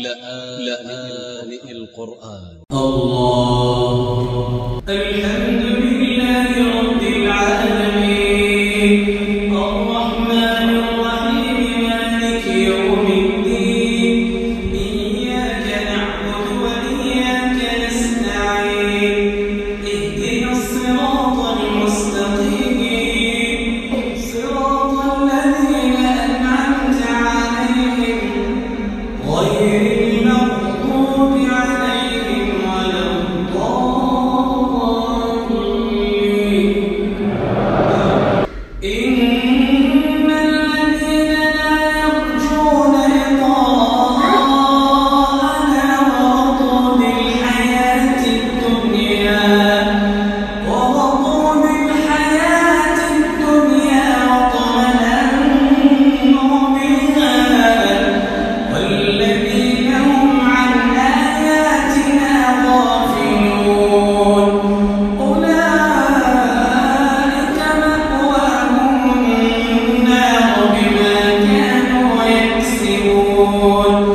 لآن القرآن. الله. الحمد يعلمون